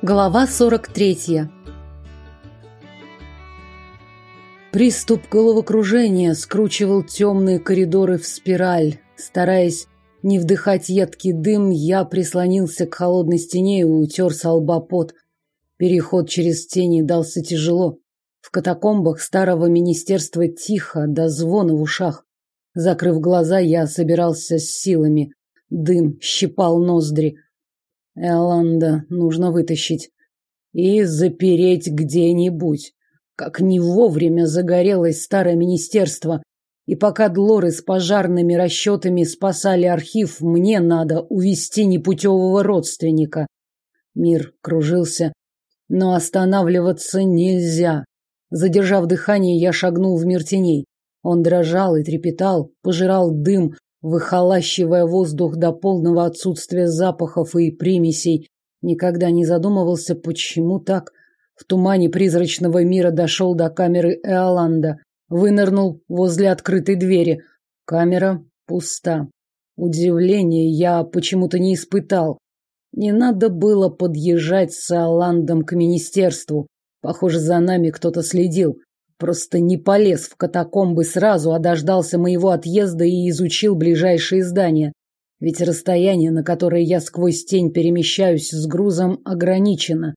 Глава 43. Приступ головокружения скручивал темные коридоры в спираль. Стараясь не вдыхать едкий дым, я прислонился к холодной стене и утер с лба пот. Переход через тени дался тяжело. В катакомбах старого министерства тихо, до звона в ушах. Закрыв глаза, я собирался с силами. Дым щипал ноздри. Эланда нужно вытащить и запереть где-нибудь. Как не вовремя загорелось старое министерство, и пока Длоры с пожарными расчетами спасали архив, мне надо увести непутевого родственника. Мир кружился, но останавливаться нельзя. Задержав дыхание, я шагнул в мир теней. Он дрожал и трепетал, пожирал дым, выхолащивая воздух до полного отсутствия запахов и примесей, никогда не задумывался, почему так. В тумане призрачного мира дошел до камеры Эоланда, вынырнул возле открытой двери. Камера пуста. Удивления я почему-то не испытал. Не надо было подъезжать с Эоландом к министерству. Похоже, за нами кто-то следил. Просто не полез в катакомбы сразу, а дождался моего отъезда и изучил ближайшие здания. Ведь расстояние, на которое я сквозь тень перемещаюсь с грузом, ограничено.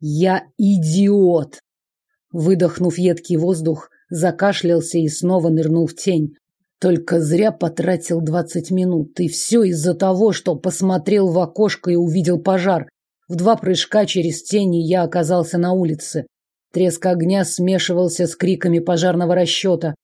Я идиот! Выдохнув едкий воздух, закашлялся и снова нырнул в тень. Только зря потратил двадцать минут, и все из-за того, что посмотрел в окошко и увидел пожар. В два прыжка через тени я оказался на улице. Треск огня смешивался с криками пожарного расчета.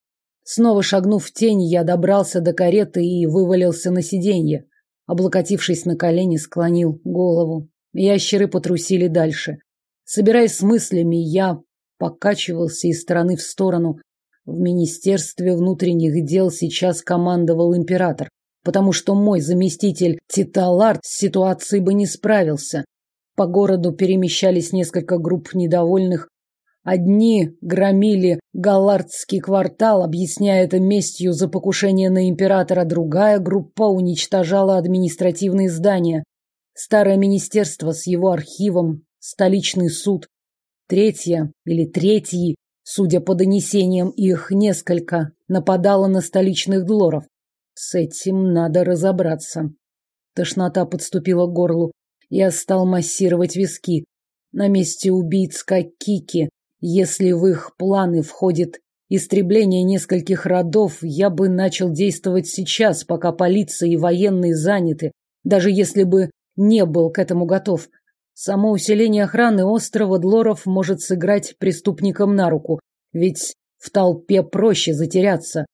Снова шагнув в тень, я добрался до кареты и вывалился на сиденье. Облокотившись на колени, склонил голову. Ящеры потрусили дальше. Собираясь с мыслями, я покачивался из стороны в сторону. В Министерстве внутренних дел сейчас командовал император, потому что мой заместитель Титалард с ситуацией бы не справился. По городу перемещались несколько групп недовольных, Одни громили Галлардский квартал, объясняя это местью за покушение на императора, другая группа уничтожала административные здания. Старое министерство с его архивом, столичный суд. Третья или третьи, судя по донесениям их несколько, нападала на столичных длоров. С этим надо разобраться. Тошнота подступила к горлу. Я стал массировать виски. На месте убийц Кикки если в их планы входит истребление нескольких родов, я бы начал действовать сейчас, пока полиция и военные заняты, даже если бы не был к этому готов. Само усиление охраны острова Длоров может сыграть преступникам на руку, ведь в толпе проще затеряться.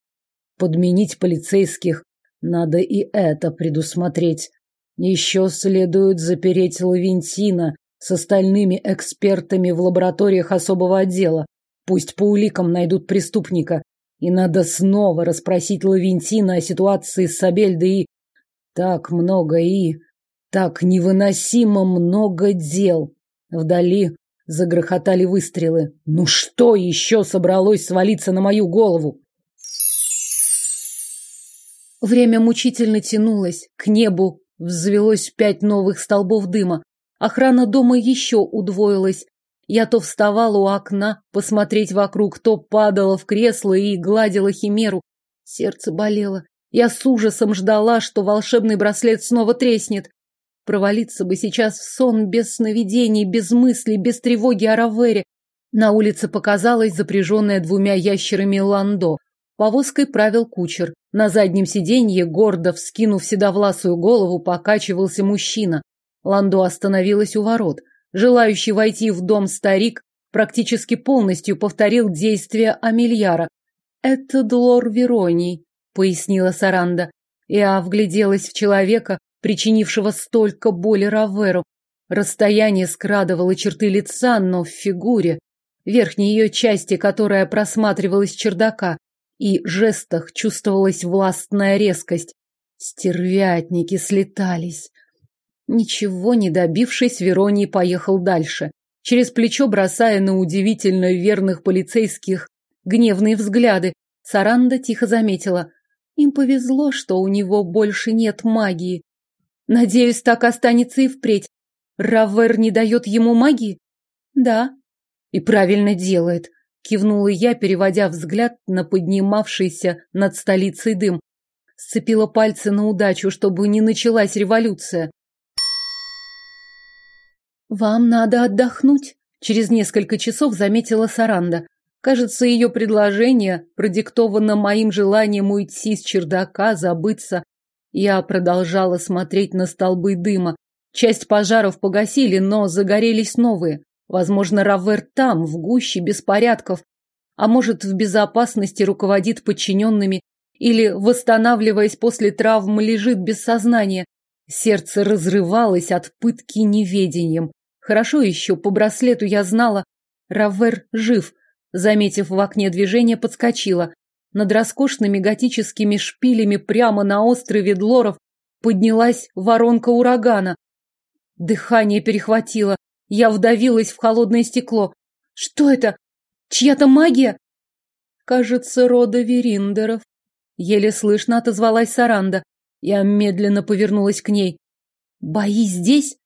Подменить полицейских надо и это предусмотреть. Еще следует запереть Лавентина с остальными экспертами в лабораториях особого отдела. Пусть по уликам найдут преступника. И надо снова расспросить Лавентина о ситуации с Сабельдой и... Так много и... Так невыносимо много дел. Вдали загрохотали выстрелы. Ну что еще собралось свалиться на мою голову? Время мучительно тянулось. К небу взвелось пять новых столбов дыма. Охрана дома еще удвоилась. Я то вставала у окна посмотреть вокруг, то падала в кресло и гладила химеру. Сердце болело. Я с ужасом ждала, что волшебный браслет снова треснет. Провалиться бы сейчас в сон без сновидений, без мыслей, без тревоги о Равере. На улице показалась запряженная двумя ящерами ландо. Повозкой правил кучер. На заднем сиденье, гордо вскинув седовласую голову, покачивался мужчина. Ландо остановилась у ворот. Желающий войти в дом старик практически полностью повторил действия Амельяра. «Это Длор Вероний», — пояснила Саранда. Я вгляделась в человека, причинившего столько боли Раверу. Расстояние скрадывало черты лица, но в фигуре, верхней ее части, которая просматривалась чердака, и жестах чувствовалась властная резкость. Стервятники слетались. Ничего не добившись, Вероний поехал дальше, через плечо бросая на удивительно верных полицейских гневные взгляды. Саранда тихо заметила. Им повезло, что у него больше нет магии. Надеюсь, так останется и впредь. Равер не дает ему магии? Да. И правильно делает. Кивнула я, переводя взгляд на поднимавшийся над столицей дым. Сцепила пальцы на удачу, чтобы не началась революция. «Вам надо отдохнуть», — через несколько часов заметила Саранда. Кажется, ее предложение продиктовано моим желанием уйти с чердака, забыться. Я продолжала смотреть на столбы дыма. Часть пожаров погасили, но загорелись новые. Возможно, Равер там, в гуще беспорядков, а может, в безопасности руководит подчиненными или, восстанавливаясь после травмы, лежит без сознания. Сердце разрывалось от пытки неведением. Хорошо еще по браслету я знала, Равер жив. Заметив в окне движение, подскочила. Над роскошными готическими шпилями прямо на острове Длоров поднялась воронка урагана. Дыхание перехватило. Я вдавилась в холодное стекло. Что это? Чья-то магия? Кажется, рода Вериндеров. Еле слышно отозвалась Саранда. Я медленно повернулась к ней. Бои здесь?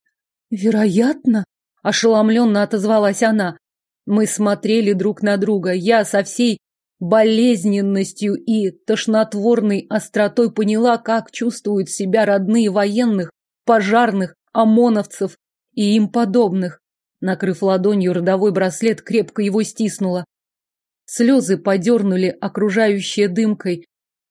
Вероятно. Ошеломленно отозвалась она. Мы смотрели друг на друга. Я со всей болезненностью и тошнотворной остротой поняла, как чувствуют себя родные военных, пожарных, ОМОНовцев и им подобных. Накрыв ладонью родовой браслет, крепко его стиснула. Слезы подернули окружающее дымкой.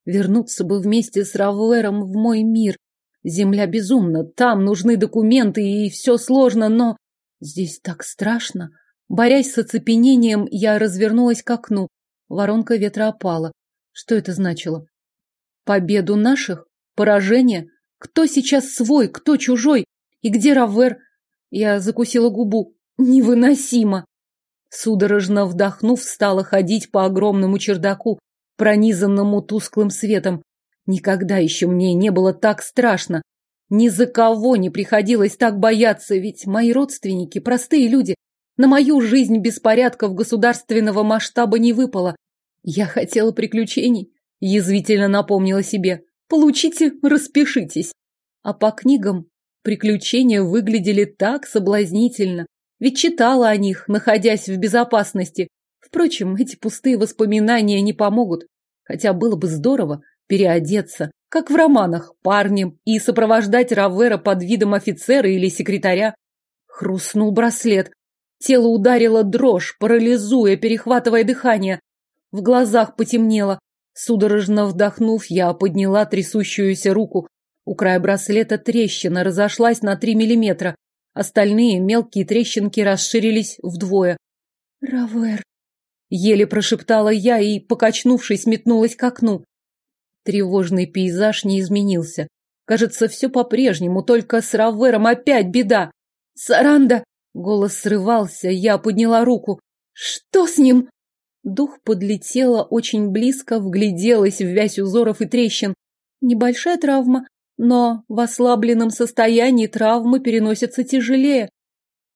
Вернуться бы вместе с Равлером в мой мир. Земля безумна, там нужны документы и все сложно, но здесь так страшно. Борясь с оцепенением, я развернулась к окну. Воронка ветра опала. Что это значило? Победу наших? Поражение? Кто сейчас свой, кто чужой? И где Равер? Я закусила губу. Невыносимо. Судорожно вдохнув, стала ходить по огромному чердаку, пронизанному тусклым светом. Никогда еще мне не было так страшно. Ни за кого не приходилось так бояться, ведь мои родственники, простые люди, на мою жизнь беспорядков государственного масштаба не выпало. Я хотела приключений, язвительно напомнила себе. Получите, распишитесь. А по книгам Приключения выглядели так соблазнительно, ведь читала о них, находясь в безопасности. Впрочем, эти пустые воспоминания не помогут, хотя было бы здорово переодеться, как в романах, парнем, и сопровождать Равера под видом офицера или секретаря. Хрустнул браслет. Тело ударило дрожь, парализуя, перехватывая дыхание. В глазах потемнело. Судорожно вдохнув, я подняла трясущуюся руку, у края браслета трещина разошлась на три миллиметра. Остальные мелкие трещинки расширились вдвое. «Равер!» Еле прошептала я и, покачнувшись, метнулась к окну. Тревожный пейзаж не изменился. Кажется, все по-прежнему, только с Равером опять беда. «Саранда!» Голос срывался, я подняла руку. «Что с ним?» Дух подлетела очень близко, вгляделась в вязь узоров и трещин. Небольшая травма, но в ослабленном состоянии травмы переносятся тяжелее.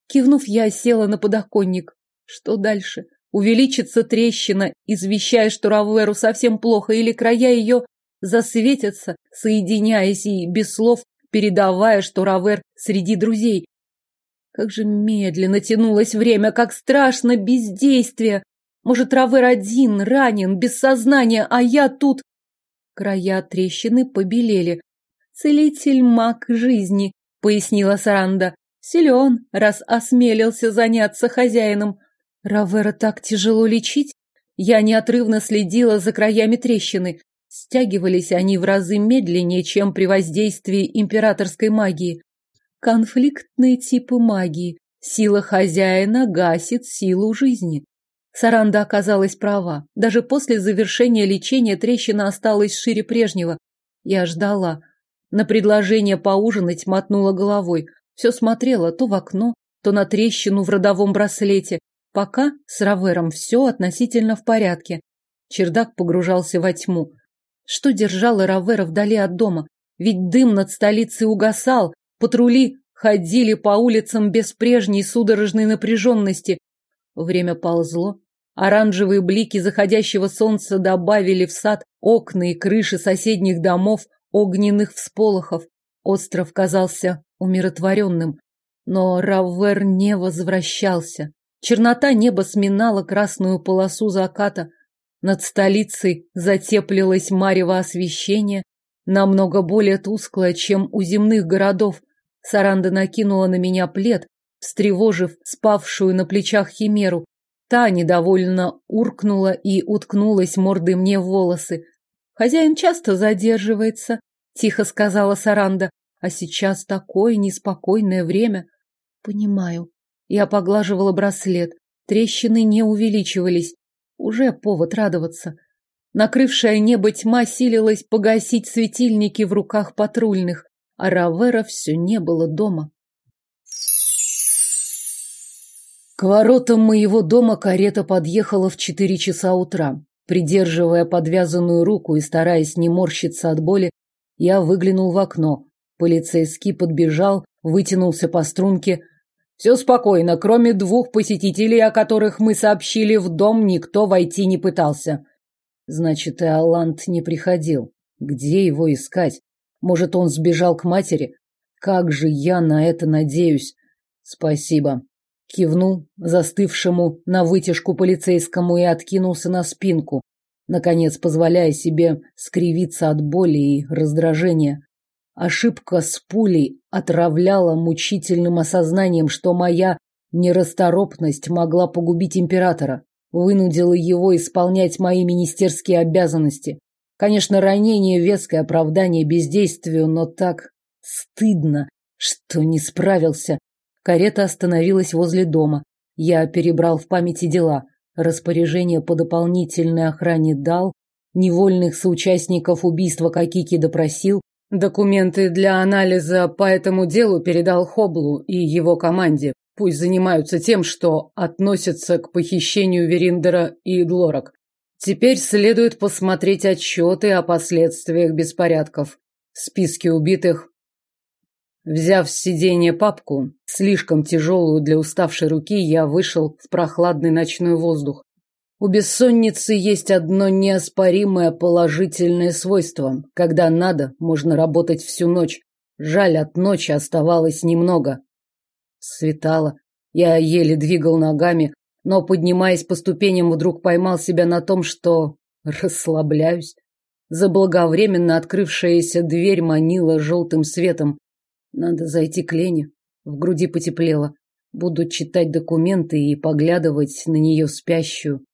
Кивнув, я села на подоконник. Что дальше? Увеличится трещина, извещая, что Раверу совсем плохо, или края ее засветятся, соединяясь и без слов передавая, что Равер среди друзей. Как же медленно тянулось время, как страшно бездействие. Может, Равер один, ранен, без сознания, а я тут... Края трещины побелели, целитель маг жизни, пояснила Саранда. Силен, раз осмелился заняться хозяином. Равера так тяжело лечить? Я неотрывно следила за краями трещины. Стягивались они в разы медленнее, чем при воздействии императорской магии. Конфликтные типы магии. Сила хозяина гасит силу жизни. Саранда оказалась права. Даже после завершения лечения трещина осталась шире прежнего. Я ждала. На предложение поужинать мотнула головой. Все смотрела то в окно, то на трещину в родовом браслете. Пока с Равером все относительно в порядке. Чердак погружался во тьму. Что держало Равера вдали от дома? Ведь дым над столицей угасал, патрули ходили по улицам без прежней судорожной напряженности. Время ползло. Оранжевые блики заходящего солнца добавили в сад окна и крыши соседних домов огненных всполохов. Остров казался умиротворенным. но Раввер не возвращался. Чернота неба сминала красную полосу заката. Над столицей затеплилось марево освещение, намного более тусклое, чем у земных городов. Саранда накинула на меня плед, встревожив спавшую на плечах химеру. Та недовольно уркнула и уткнулась мордой мне в волосы. «Хозяин часто задерживается», — тихо сказала Саранда. «А сейчас такое неспокойное время». «Понимаю». Я поглаживала браслет. Трещины не увеличивались. Уже повод радоваться. Накрывшая небо тьма силилась погасить светильники в руках патрульных, а Равера все не было дома. К воротам моего дома карета подъехала в четыре часа утра. Придерживая подвязанную руку и стараясь не морщиться от боли, я выглянул в окно. Полицейский подбежал, вытянулся по струнке. «Все спокойно, кроме двух посетителей, о которых мы сообщили, в дом никто войти не пытался. Значит, и Алланд не приходил. Где его искать? Может, он сбежал к матери? Как же я на это надеюсь? Спасибо. Кивнул застывшему на вытяжку полицейскому и откинулся на спинку, наконец позволяя себе скривиться от боли и раздражения. Ошибка с пулей отравляла мучительным осознанием, что моя нерасторопность могла погубить императора вынудила его исполнять мои министерские обязанности. Конечно, ранение веское оправдание бездействию, но так стыдно, что не справился. Карета остановилась возле дома. Я перебрал в памяти дела. Распоряжение по дополнительной охране дал, невольных соучастников убийства Какики допросил, документы для анализа по этому делу передал Хоблу и его команде. Пусть занимаются тем, что относится к похищению Вериндера и Длорак. Теперь следует посмотреть отчеты о последствиях беспорядков. Списки убитых. Взяв с сиденья папку, слишком тяжелую для уставшей руки, я вышел в прохладный ночной воздух. У бессонницы есть одно неоспоримое положительное свойство. Когда надо, можно работать всю ночь. Жаль, от ночи оставалось немного. Светало. Я еле двигал ногами, но, поднимаясь по ступеням, вдруг поймал себя на том, что расслабляюсь. Заблаговременно открывшаяся дверь манила желтым светом. Надо зайти к Лене. В груди потеплело. Буду читать документы и поглядывать на нее спящую.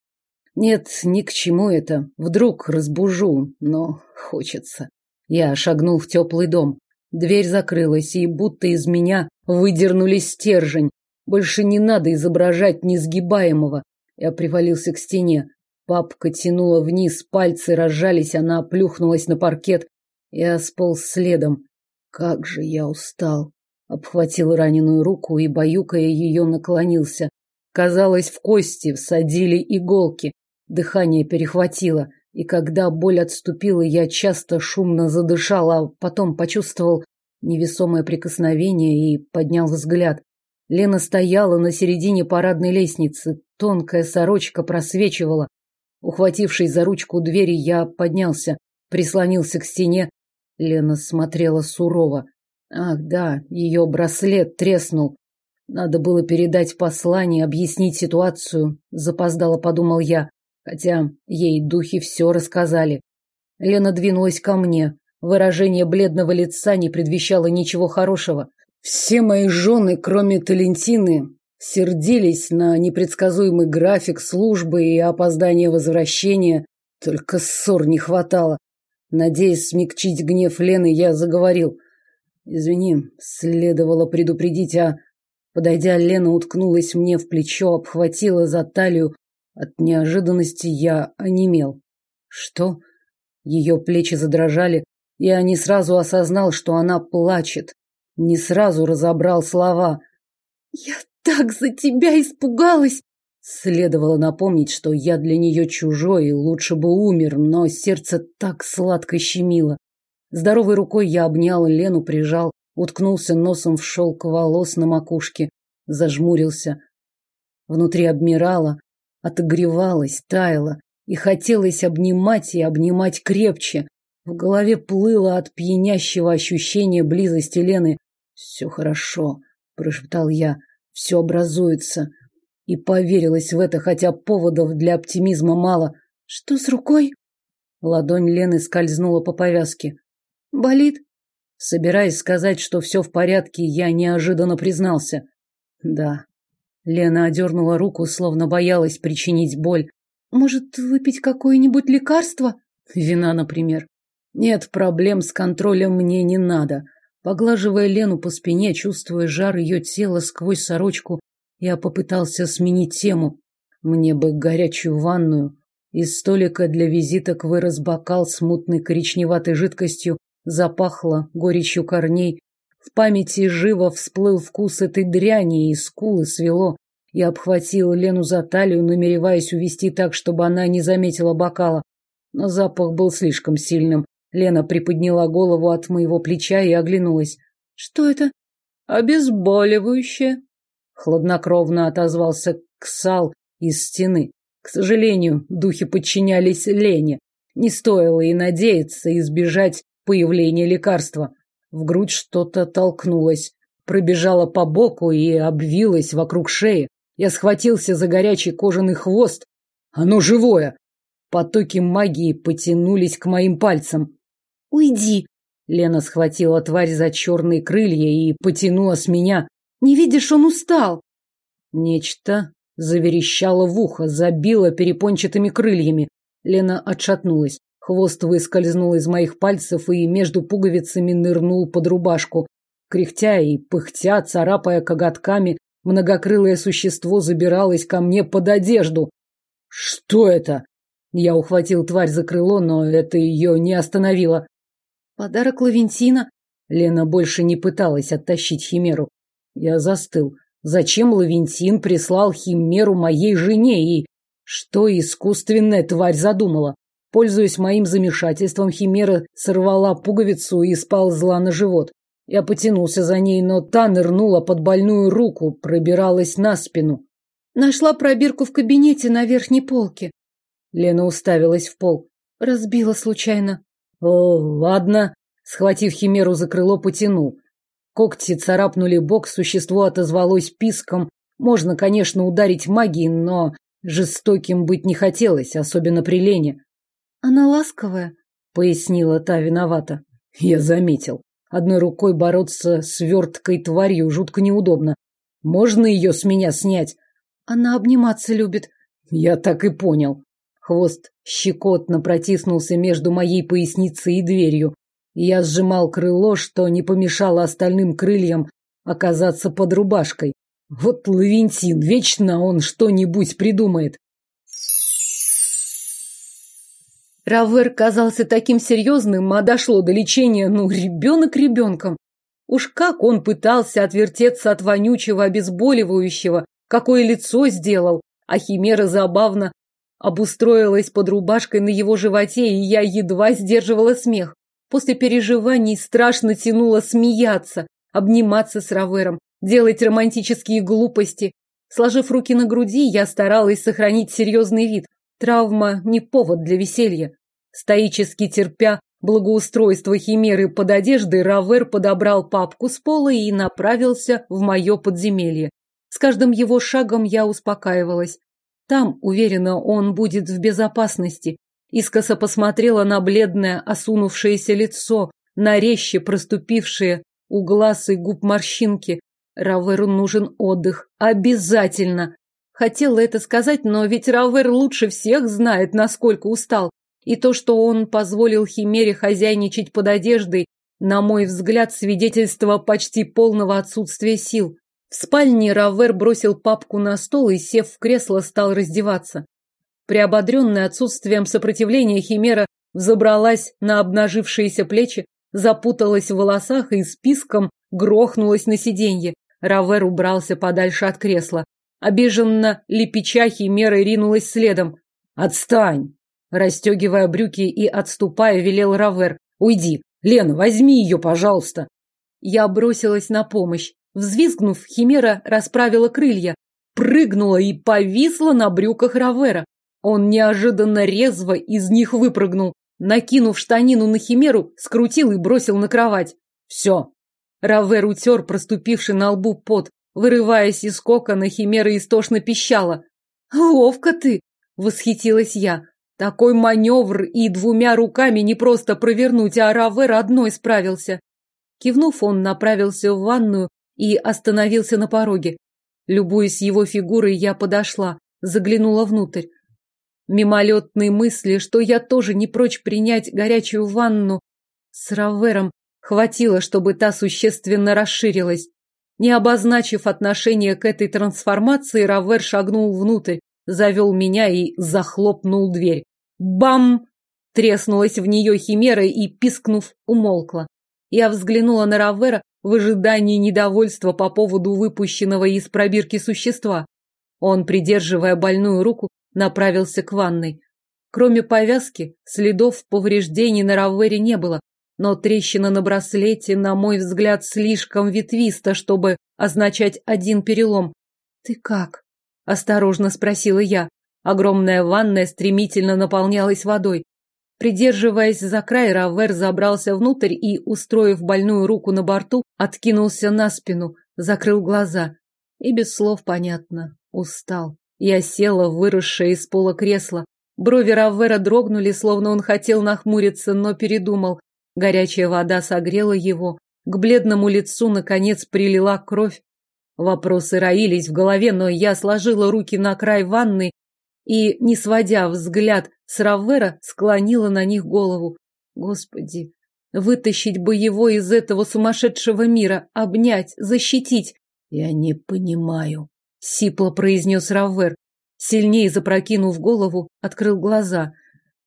Нет, ни к чему это. Вдруг разбужу, но хочется. Я шагнул в теплый дом. Дверь закрылась, и будто из меня выдернули стержень. Больше не надо изображать несгибаемого. Я привалился к стене. Папка тянула вниз, пальцы разжались, она плюхнулась на паркет. Я сполз следом. Как же я устал. Обхватил раненую руку и, баюкая ее, наклонился. Казалось, в кости всадили иголки. Дыхание перехватило. И когда боль отступила, я часто шумно задышал, а потом почувствовал невесомое прикосновение и поднял взгляд. Лена стояла на середине парадной лестницы, тонкая сорочка просвечивала. Ухватившись за ручку двери, я поднялся, прислонился к стене. Лена смотрела сурово. Ах, да, ее браслет треснул. Надо было передать послание, объяснить ситуацию, запоздало подумал я хотя ей духи все рассказали. Лена двинулась ко мне. Выражение бледного лица не предвещало ничего хорошего. Все мои жены, кроме Талентины, сердились на непредсказуемый график службы и опоздание возвращения. Только ссор не хватало. Надеясь смягчить гнев Лены, я заговорил. «Извини, следовало предупредить, а...» Подойдя, Лена уткнулась мне в плечо, обхватила за талию, от неожиданности я онемел. Что? Ее плечи задрожали, и я не сразу осознал, что она плачет. Не сразу разобрал слова. «Я так за тебя испугалась!» Следовало напомнить, что я для нее чужой и лучше бы умер, но сердце так сладко щемило. Здоровой рукой я обнял Лену, прижал, уткнулся носом в шелк волос на макушке, зажмурился. Внутри обмирала, отогревалась, таяла, и хотелось обнимать и обнимать крепче. В голове плыло от пьянящего ощущения близости Лены. Все хорошо. прошептал я. Все образуется. И поверилась в это, хотя поводов для оптимизма мало. Что с рукой? Ладонь Лены скользнула по повязке. Болит? Собираясь сказать, что все в порядке, я неожиданно признался. Да. Лена одернула руку, словно боялась причинить боль. Может, выпить какое-нибудь лекарство? Вина, например. Нет, проблем с контролем мне не надо. Поглаживая Лену по спине, чувствуя жар ее тела сквозь сорочку, я попытался сменить тему. Мне бы горячую ванную. Из столика для визиток вырос бокал с мутной коричневатой жидкостью, запахло горечью корней. В памяти живо всплыл вкус этой дряни, и скулы свело. Я обхватил Лену за талию, намереваясь увести так, чтобы она не заметила бокала. Но запах был слишком сильным. Лена приподняла голову от моего плеча и оглянулась. «Что это?» «Обезболивающее», — хладнокровно отозвался Ксал из стены. К сожалению, духи подчинялись Лене. Не стоило и надеяться избежать появления лекарства. В грудь что-то толкнулось, пробежало по боку и обвилось вокруг шеи. Я схватился за горячий кожаный хвост. Оно живое! Потоки магии потянулись к моим пальцам. «Уйди!» Лена схватила тварь за черные крылья и потянула с меня. «Не видишь, он устал!» Нечто заверещало в ухо, забило перепончатыми крыльями. Лена отшатнулась. Хвост выскользнул из моих пальцев и между пуговицами нырнул под рубашку. Кряхтя и пыхтя, царапая коготками, многокрылое существо забиралось ко мне под одежду. «Что это?» Я ухватил тварь за крыло, но это ее не остановило. Подарок Лавентина. Лена больше не пыталась оттащить Химеру. Я застыл. Зачем Лавентин прислал Химеру моей жене и... Что искусственная тварь задумала? Пользуясь моим замешательством, Химера сорвала пуговицу и сползла на живот. Я потянулся за ней, но та нырнула под больную руку, пробиралась на спину. Нашла пробирку в кабинете на верхней полке. Лена уставилась в пол. Разбила случайно. О, ладно. Схватив химеру за крыло, потянул. Когти царапнули бок, существо отозвалось писком. Можно, конечно, ударить магией, но жестоким быть не хотелось, особенно при Лене. Она ласковая, пояснила та виновата. Я заметил. Одной рукой бороться с верткой тварью жутко неудобно. Можно ее с меня снять? Она обниматься любит. Я так и понял. Хвост щекотно протиснулся между моей поясницей и дверью. Я сжимал крыло, что не помешало остальным крыльям оказаться под рубашкой. Вот Лавентин, вечно он что-нибудь придумает. Равер казался таким серьезным, а дошло до лечения, ну, ребенок ребенком. Уж как он пытался отвертеться от вонючего обезболивающего, какое лицо сделал, а Химера забавно обустроилась под рубашкой на его животе, и я едва сдерживала смех. После переживаний страшно тянуло смеяться, обниматься с Равером, делать романтические глупости. Сложив руки на груди, я старалась сохранить серьезный вид. Травма не повод для веселья. Стоически терпя благоустройство химеры под одеждой, Равер подобрал папку с пола и направился в мое подземелье. С каждым его шагом я успокаивалась. Там, уверена, он будет в безопасности. Искоса посмотрела на бледное, осунувшееся лицо, на резче проступившие у глаз и губ морщинки. Раверу нужен отдых. Обязательно. Хотела это сказать, но ведь Равер лучше всех знает, насколько устал. И то, что он позволил Химере хозяйничать под одеждой, на мой взгляд, свидетельство почти полного отсутствия сил. В спальне Равер бросил папку на стол и, сев в кресло, стал раздеваться. Приободренная отсутствием сопротивления, Химера взобралась на обнажившиеся плечи, запуталась в волосах и списком грохнулась на сиденье. Равер убрался подальше от кресла. Обиженно лепеча Химера ринулась следом. «Отстань!» Растегивая брюки и отступая, велел Равер. «Уйди! Лена, возьми ее, пожалуйста!» Я бросилась на помощь. Взвизгнув, Химера расправила крылья, прыгнула и повисла на брюках Равера. Он неожиданно резво из них выпрыгнул, накинув штанину на Химеру, скрутил и бросил на кровать. Все. Равер утер проступивший на лбу пот, Вырываясь из кокона, химера истошно пищала. «Ловко ты!» — восхитилась я. Такой маневр и двумя руками не просто провернуть, а Равер одной справился. Кивнув, он направился в ванную и остановился на пороге. Любуясь его фигурой, я подошла, заглянула внутрь. Мимолетные мысли, что я тоже не прочь принять горячую ванну с Равером, хватило, чтобы та существенно расширилась. Не обозначив отношение к этой трансформации, Равер шагнул внутрь, завел меня и захлопнул дверь. Бам! Треснулась в нее химера и, пискнув, умолкла. Я взглянула на Равера в ожидании недовольства по поводу выпущенного из пробирки существа. Он, придерживая больную руку, направился к ванной. Кроме повязки, следов повреждений на Равере не было, но трещина на браслете, на мой взгляд, слишком ветвиста, чтобы означать один перелом. «Ты как?» – осторожно спросила я. Огромная ванная стремительно наполнялась водой. Придерживаясь за край, Равер забрался внутрь и, устроив больную руку на борту, откинулся на спину, закрыл глаза. И без слов понятно. Устал. Я села, выросшая из пола кресла. Брови Раввера дрогнули, словно он хотел нахмуриться, но передумал. Горячая вода согрела его. К бледному лицу, наконец, прилила кровь. Вопросы роились в голове, но я сложила руки на край ванны и, не сводя взгляд с Раввера, склонила на них голову. Господи, вытащить бы его из этого сумасшедшего мира, обнять, защитить. Я не понимаю, — сипло произнес Раввер. Сильнее запрокинув голову, открыл глаза.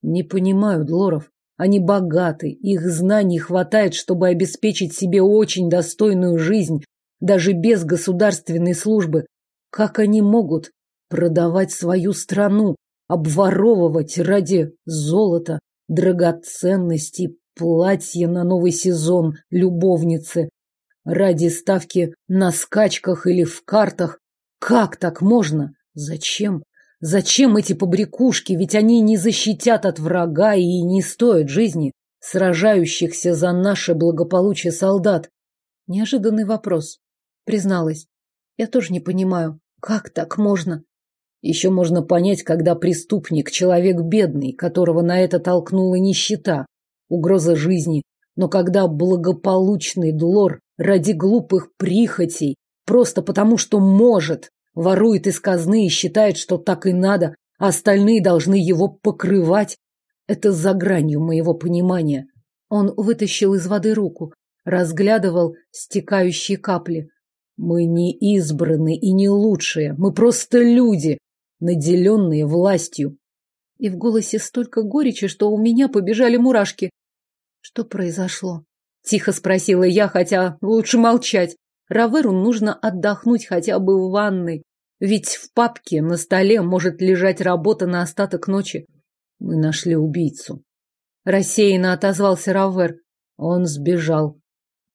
Не понимаю, Длоров. Они богаты, их знаний хватает, чтобы обеспечить себе очень достойную жизнь, даже без государственной службы. Как они могут продавать свою страну, обворовывать ради золота, драгоценностей, платья на новый сезон, любовницы, ради ставки на скачках или в картах? Как так можно? Зачем? Зачем эти побрякушки? Ведь они не защитят от врага и не стоят жизни сражающихся за наше благополучие солдат. Неожиданный вопрос. Призналась. Я тоже не понимаю, как так можно? Еще можно понять, когда преступник, человек бедный, которого на это толкнула нищета, угроза жизни, но когда благополучный Длор ради глупых прихотей, просто потому что может, ворует из казны и считает, что так и надо, а остальные должны его покрывать. Это за гранью моего понимания. Он вытащил из воды руку, разглядывал стекающие капли. Мы не избранные и не лучшие, мы просто люди, наделенные властью. И в голосе столько горечи, что у меня побежали мурашки. Что произошло? Тихо спросила я, хотя лучше молчать. Раверу нужно отдохнуть хотя бы в ванной. Ведь в папке на столе может лежать работа на остаток ночи. Мы нашли убийцу. Рассеянно отозвался Равер. Он сбежал.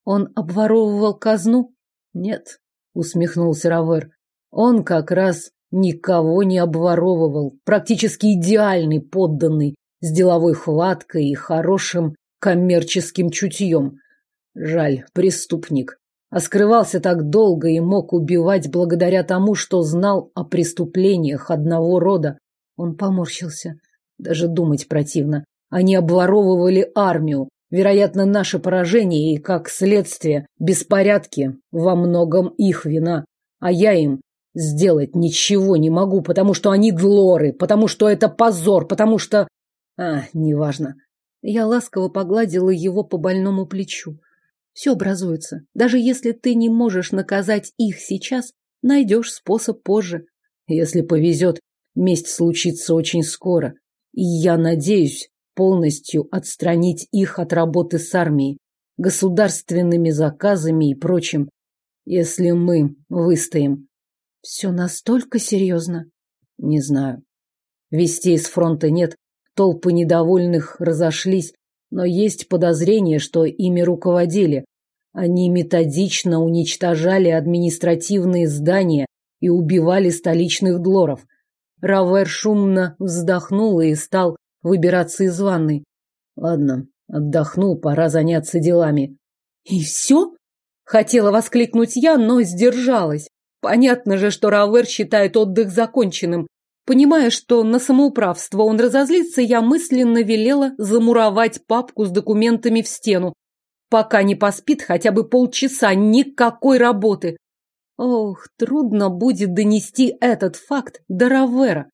Он обворовывал казну? Нет, усмехнулся Равер. Он как раз никого не обворовывал. Практически идеальный подданный, с деловой хваткой и хорошим коммерческим чутьем. Жаль, преступник а скрывался так долго и мог убивать благодаря тому, что знал о преступлениях одного рода. Он поморщился. Даже думать противно. Они обворовывали армию. Вероятно, наше поражение и, как следствие, беспорядки во многом их вина. А я им сделать ничего не могу, потому что они длоры, потому что это позор, потому что... А, неважно. Я ласково погладила его по больному плечу. Все образуется. Даже если ты не можешь наказать их сейчас, найдешь способ позже. Если повезет, месть случится очень скоро. И я надеюсь полностью отстранить их от работы с армией, государственными заказами и прочим, если мы выстоим. Все настолько серьезно? Не знаю. Вестей с фронта нет, толпы недовольных разошлись, но есть подозрение, что ими руководили. Они методично уничтожали административные здания и убивали столичных длоров. Равер шумно вздохнул и стал выбираться из ванной. Ладно, отдохнул, пора заняться делами. И все? Хотела воскликнуть я, но сдержалась. Понятно же, что Равер считает отдых законченным. Понимая, что на самоуправство он разозлится, я мысленно велела замуровать папку с документами в стену. Пока не поспит хотя бы полчаса, никакой работы. Ох, трудно будет донести этот факт до Равера.